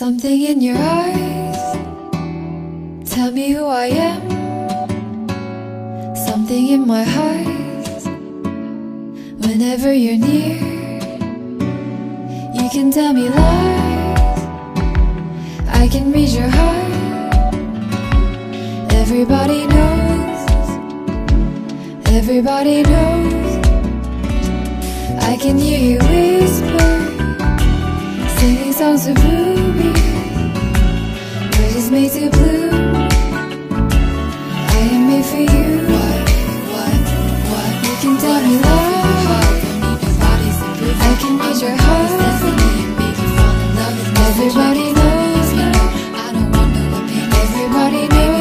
Something in your eyes. Tell me who I am. Something in my heart. Whenever you're near, you can tell me lies. I can read your heart. Everybody knows. Everybody knows. I can hear you whisper. Singing songs of rubies. We're just made to bloom. I am made for you. What? What? What? You can tell me love. I can read your heart. Everybody knows. I don't want no opinion. Everybody knows.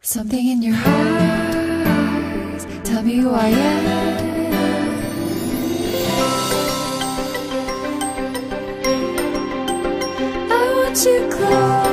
Something in your eyes tell me who I am. I want you close.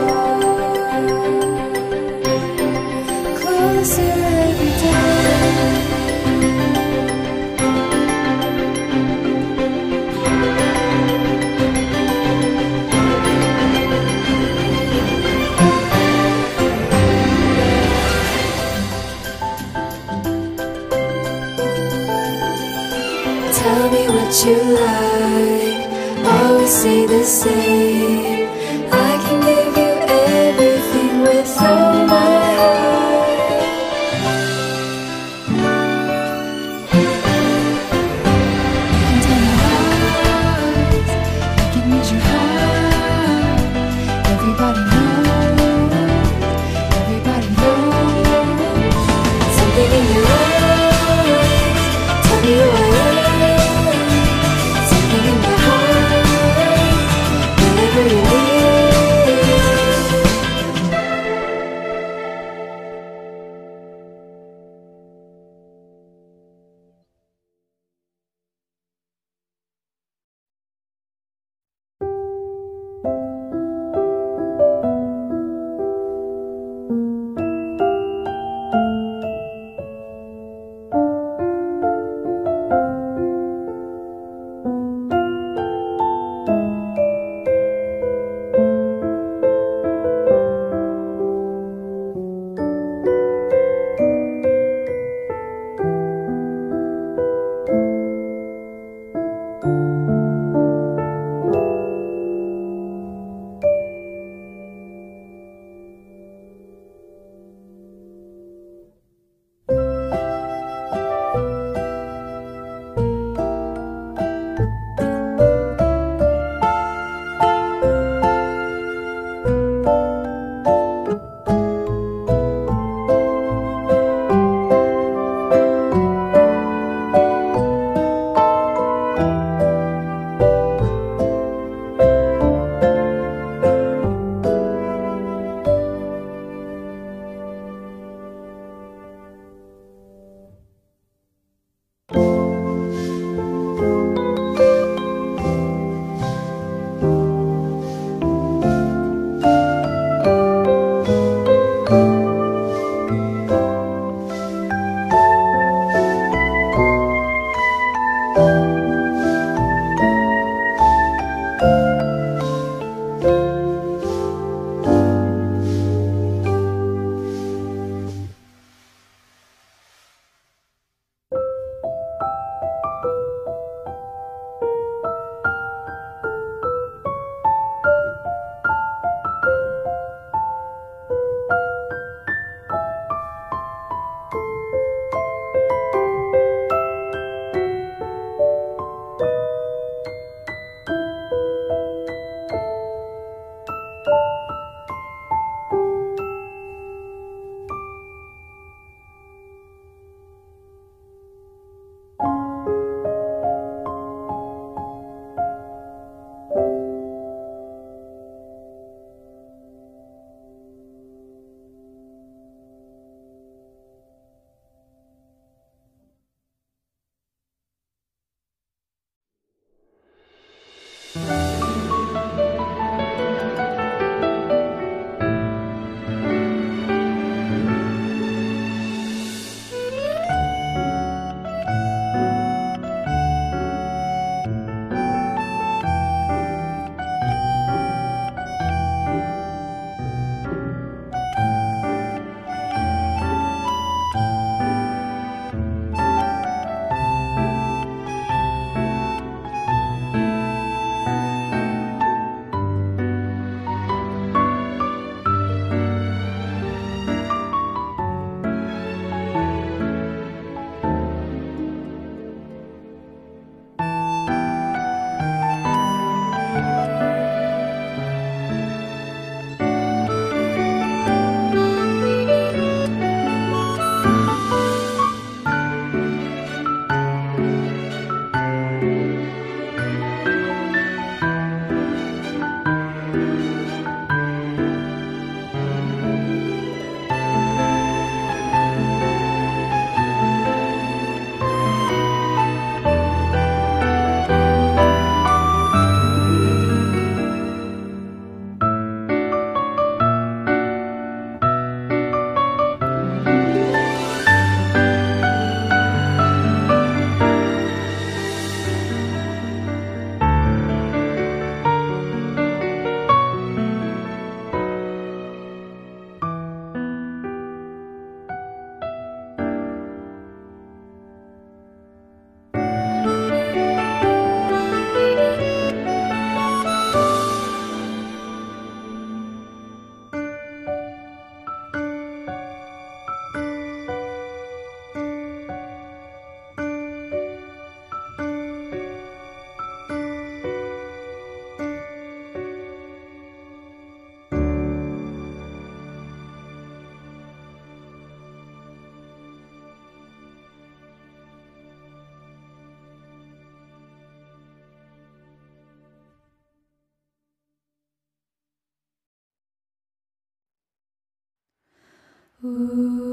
Ooh.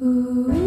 Ooh.